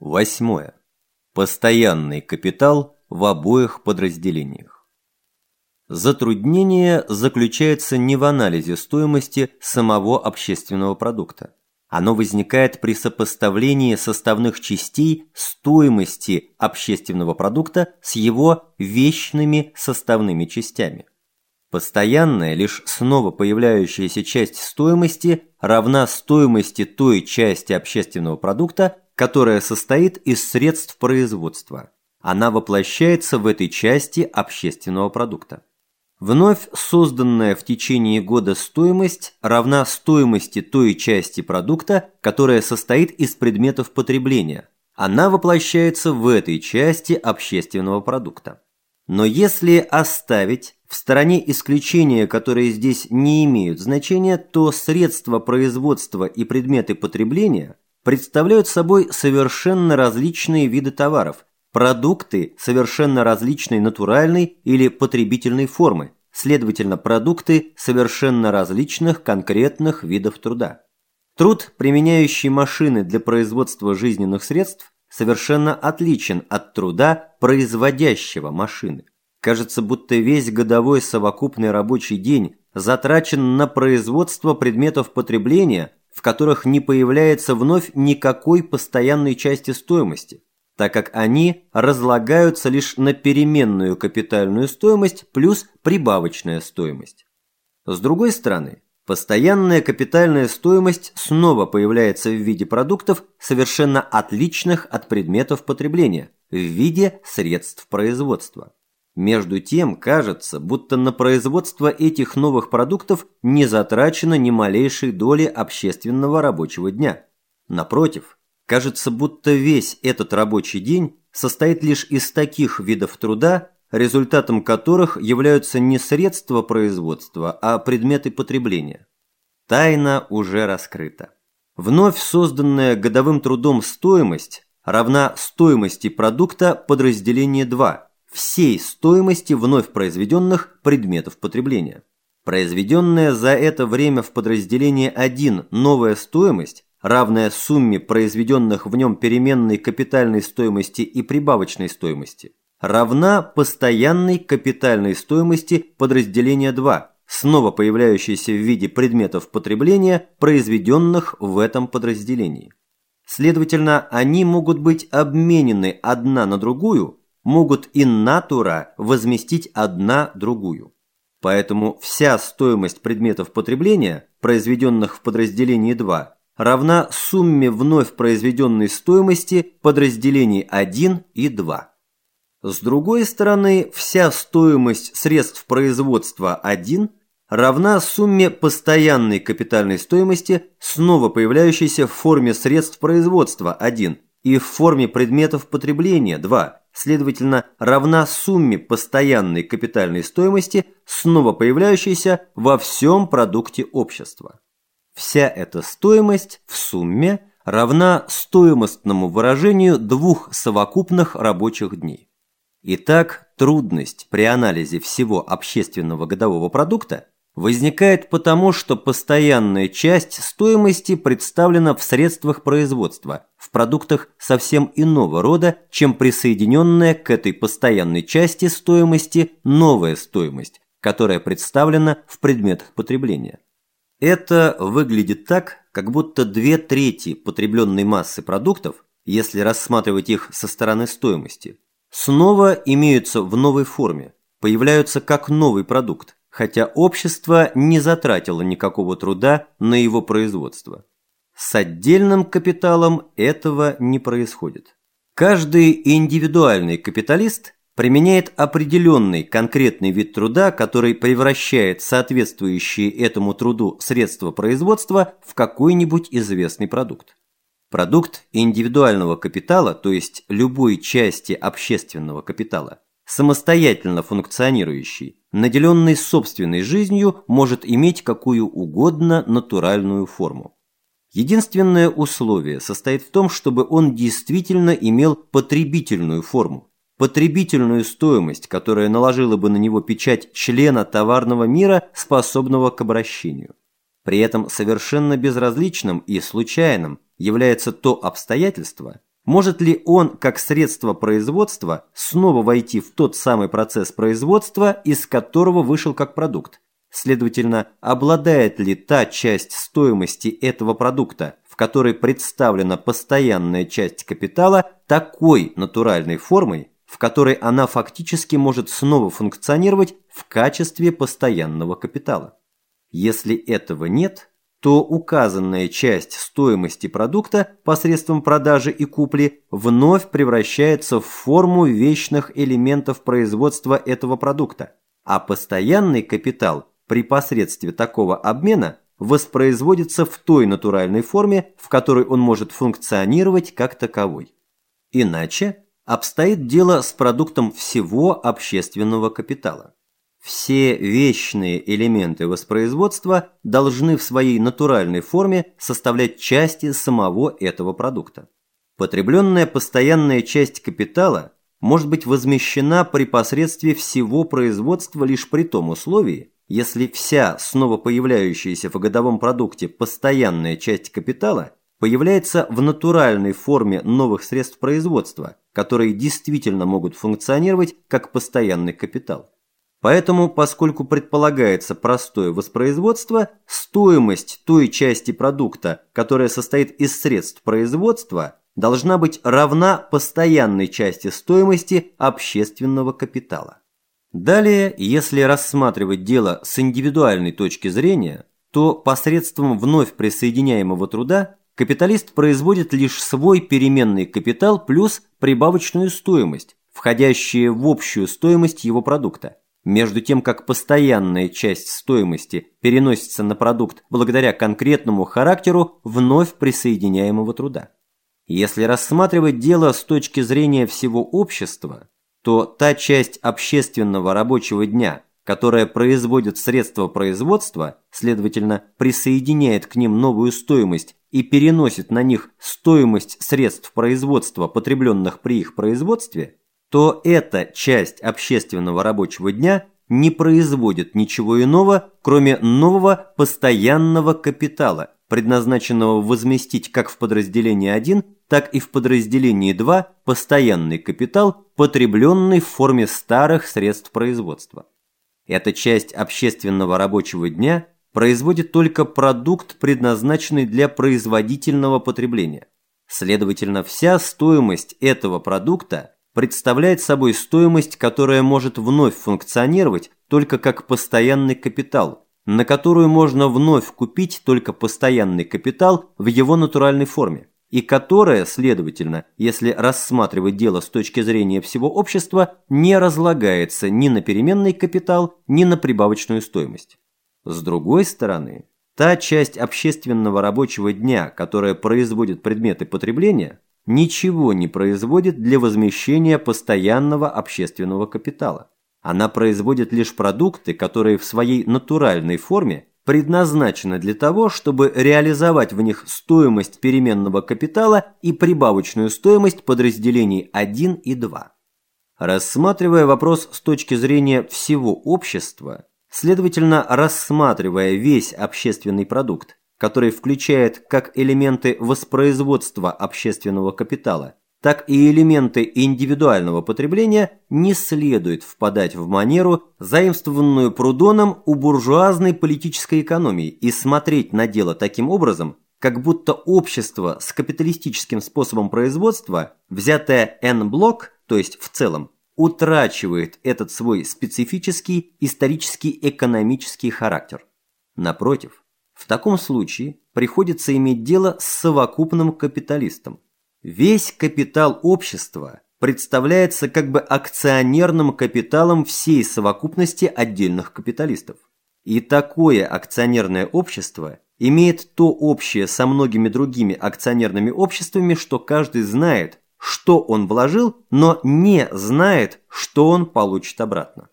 Восьмое. Постоянный капитал в обоих подразделениях. Затруднение заключается не в анализе стоимости самого общественного продукта. Оно возникает при сопоставлении составных частей стоимости общественного продукта с его вечными составными частями. Постоянная, лишь снова появляющаяся часть стоимости равна стоимости той части общественного продукта, которая состоит из средств производства. Она воплощается в этой части общественного продукта. Вновь созданная в течение года стоимость равна стоимости той части продукта, которая состоит из предметов потребления. Она воплощается в этой части общественного продукта. Но если оставить в стороне исключения, которые здесь не имеют значения, то средства производства и предметы потребления представляют собой совершенно различные виды товаров, продукты совершенно различной натуральной или потребительной формы, следовательно, продукты совершенно различных конкретных видов труда. Труд, применяющий машины для производства жизненных средств, совершенно отличен от труда, производящего машины. Кажется, будто весь годовой совокупный рабочий день затрачен на производство предметов потребления, в которых не появляется вновь никакой постоянной части стоимости, так как они разлагаются лишь на переменную капитальную стоимость плюс прибавочная стоимость. С другой стороны, постоянная капитальная стоимость снова появляется в виде продуктов, совершенно отличных от предметов потребления, в виде средств производства. Между тем, кажется, будто на производство этих новых продуктов не затрачено ни малейшей доли общественного рабочего дня. Напротив, кажется, будто весь этот рабочий день состоит лишь из таких видов труда, результатом которых являются не средства производства, а предметы потребления. Тайна уже раскрыта. Вновь созданная годовым трудом стоимость равна стоимости продукта подразделения 2 всей стоимости вновь произведенных предметов потребления. Произведенная за это время в подразделении 1 новая стоимость, равная сумме произведенных в нем переменной капитальной стоимости и прибавочной стоимости, равна постоянной капитальной стоимости подразделения 2, снова появляющейся в виде предметов потребления, произведенных в этом подразделении. Следовательно, они могут быть обменены одна на другую могут in natura возместить одна другую. Поэтому вся стоимость предметов потребления, произведенных в подразделении 2, равна сумме вновь произведенной стоимости подразделений 1 и 2. С другой стороны, вся стоимость средств производства 1 равна сумме постоянной капитальной стоимости, снова появляющейся в форме средств производства 1 и в форме предметов потребления 2, следовательно, равна сумме постоянной капитальной стоимости, снова появляющейся во всем продукте общества. Вся эта стоимость в сумме равна стоимостному выражению двух совокупных рабочих дней. Итак, трудность при анализе всего общественного годового продукта возникает потому, что постоянная часть стоимости представлена в средствах производства, в продуктах совсем иного рода, чем присоединенная к этой постоянной части стоимости новая стоимость, которая представлена в предметах потребления. Это выглядит так, как будто две трети потребленной массы продуктов, если рассматривать их со стороны стоимости, снова имеются в новой форме, появляются как новый продукт, хотя общество не затратило никакого труда на его производство. С отдельным капиталом этого не происходит. Каждый индивидуальный капиталист применяет определенный конкретный вид труда, который превращает соответствующие этому труду средства производства в какой-нибудь известный продукт. Продукт индивидуального капитала, то есть любой части общественного капитала, самостоятельно функционирующий, наделенный собственной жизнью, может иметь какую угодно натуральную форму. Единственное условие состоит в том, чтобы он действительно имел потребительную форму, потребительную стоимость, которая наложила бы на него печать члена товарного мира, способного к обращению. При этом совершенно безразличным и случайным является то обстоятельство, может ли он, как средство производства, снова войти в тот самый процесс производства, из которого вышел как продукт? Следовательно, обладает ли та часть стоимости этого продукта, в которой представлена постоянная часть капитала, такой натуральной формой, в которой она фактически может снова функционировать в качестве постоянного капитала? Если этого нет, то указанная часть стоимости продукта посредством продажи и купли вновь превращается в форму вечных элементов производства этого продукта, а постоянный капитал при посредстве такого обмена воспроизводится в той натуральной форме, в которой он может функционировать как таковой. Иначе обстоит дело с продуктом всего общественного капитала. Все вечные элементы воспроизводства должны в своей натуральной форме составлять части самого этого продукта. Потребленная постоянная часть капитала может быть возмещена при посредстве всего производства лишь при том условии, если вся снова появляющаяся в годовом продукте постоянная часть капитала появляется в натуральной форме новых средств производства, которые действительно могут функционировать как постоянный капитал. Поэтому, поскольку предполагается простое воспроизводство, стоимость той части продукта, которая состоит из средств производства, должна быть равна постоянной части стоимости общественного капитала. Далее, если рассматривать дело с индивидуальной точки зрения, то посредством вновь присоединяемого труда капиталист производит лишь свой переменный капитал плюс прибавочную стоимость, входящие в общую стоимость его продукта между тем как постоянная часть стоимости переносится на продукт благодаря конкретному характеру вновь присоединяемого труда. Если рассматривать дело с точки зрения всего общества, то та часть общественного рабочего дня, которая производит средства производства, следовательно, присоединяет к ним новую стоимость и переносит на них стоимость средств производства, потребленных при их производстве – то эта часть общественного рабочего дня не производит ничего иного, кроме нового постоянного капитала, предназначенного возместить как в подразделении 1, так и в подразделении 2 постоянный капитал, потребленный в форме старых средств производства. Эта часть общественного рабочего дня производит только продукт, предназначенный для производительного потребления. Следовательно, вся стоимость этого продукта представляет собой стоимость, которая может вновь функционировать только как постоянный капитал, на которую можно вновь купить только постоянный капитал в его натуральной форме, и которая, следовательно, если рассматривать дело с точки зрения всего общества, не разлагается ни на переменный капитал, ни на прибавочную стоимость. С другой стороны, та часть общественного рабочего дня, которая производит предметы потребления – ничего не производит для возмещения постоянного общественного капитала. Она производит лишь продукты, которые в своей натуральной форме предназначены для того, чтобы реализовать в них стоимость переменного капитала и прибавочную стоимость подразделений 1 и 2. Рассматривая вопрос с точки зрения всего общества, следовательно, рассматривая весь общественный продукт, который включает как элементы воспроизводства общественного капитала, так и элементы индивидуального потребления, не следует впадать в манеру, заимствованную Прудоном у буржуазной политической экономии, и смотреть на дело таким образом, как будто общество с капиталистическим способом производства, взятое N-блок, то есть в целом, утрачивает этот свой специфический исторический экономический характер. Напротив, в таком случае приходится иметь дело с совокупным капиталистом. Весь капитал общества представляется как бы акционерным капиталом всей совокупности отдельных капиталистов. И такое акционерное общество имеет то общее со многими другими акционерными обществами, что каждый знает, что он вложил, но не знает, что он получит обратно.